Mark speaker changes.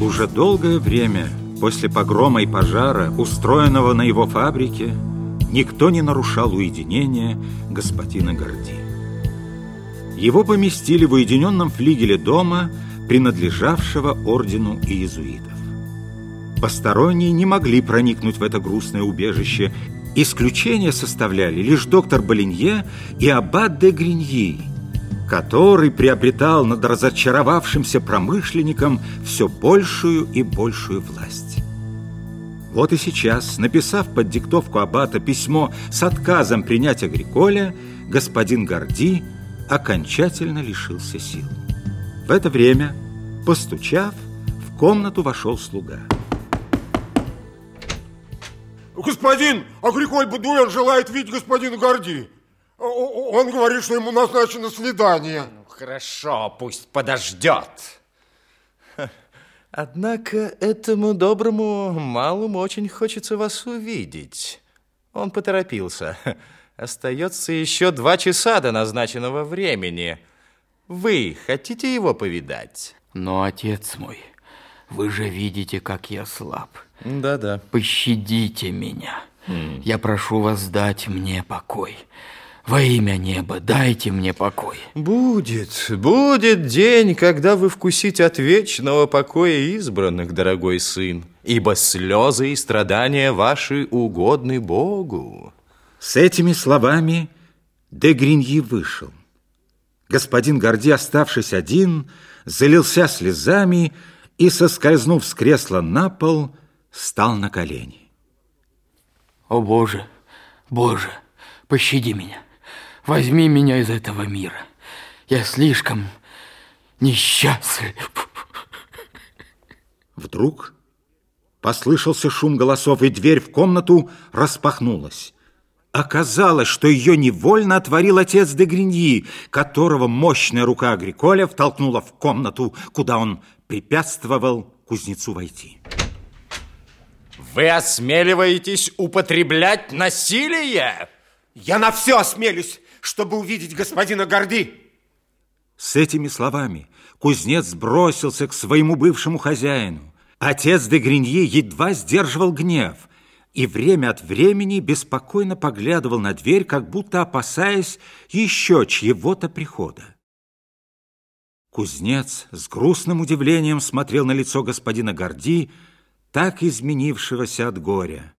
Speaker 1: Уже долгое время после погрома и пожара, устроенного на его фабрике, никто не нарушал уединение господина Горди. Его поместили в уединенном флигеле дома, принадлежавшего ордену иезуитов. Посторонние не могли проникнуть в это грустное убежище. Исключение составляли лишь доктор Болинье и аббат де Гриньи, который приобретал над разочаровавшимся промышленником все большую и большую власть. Вот и сейчас, написав под диктовку аббата письмо с отказом принять Агриколя, господин Горди окончательно лишился сил. В это время, постучав, в комнату вошел слуга.
Speaker 2: Господин Агриколь Бадуэн желает видеть господина Горди. Он говорит, что ему назначено свидание.
Speaker 3: Ну, хорошо, пусть подождет.
Speaker 4: Однако этому доброму малому очень хочется вас увидеть. Он поторопился. Остается еще два часа до назначенного времени. Вы хотите его повидать?
Speaker 5: Но, отец мой, вы же видите, как я слаб.
Speaker 4: Да-да.
Speaker 5: Пощадите меня. Хм. Я прошу вас дать мне покой. Во имя неба, дайте мне покой.
Speaker 4: Будет, будет день, когда вы вкусите от вечного покоя избранных, дорогой сын, ибо слезы и страдания ваши угодны Богу.
Speaker 1: С этими словами де Гриньи вышел. Господин Горди, оставшись один, залился слезами и, соскользнув с кресла на пол, стал на колени.
Speaker 5: О, Боже, Боже, пощади меня. Возьми меня из этого мира. Я слишком несчастлив.
Speaker 1: Вдруг послышался шум голосов, и дверь в комнату распахнулась. Оказалось, что ее невольно отворил отец де Гриньи, которого мощная рука Агриколя втолкнула в комнату, куда он препятствовал кузнецу войти.
Speaker 3: Вы осмеливаетесь употреблять насилие?
Speaker 2: Я на все осмелюсь чтобы увидеть господина Горди.
Speaker 1: С этими словами кузнец бросился к своему бывшему хозяину. Отец де Гриньи едва сдерживал гнев и время от времени беспокойно поглядывал на дверь, как будто опасаясь еще чьего-то прихода. Кузнец с грустным удивлением смотрел на лицо господина Горди, так изменившегося от горя.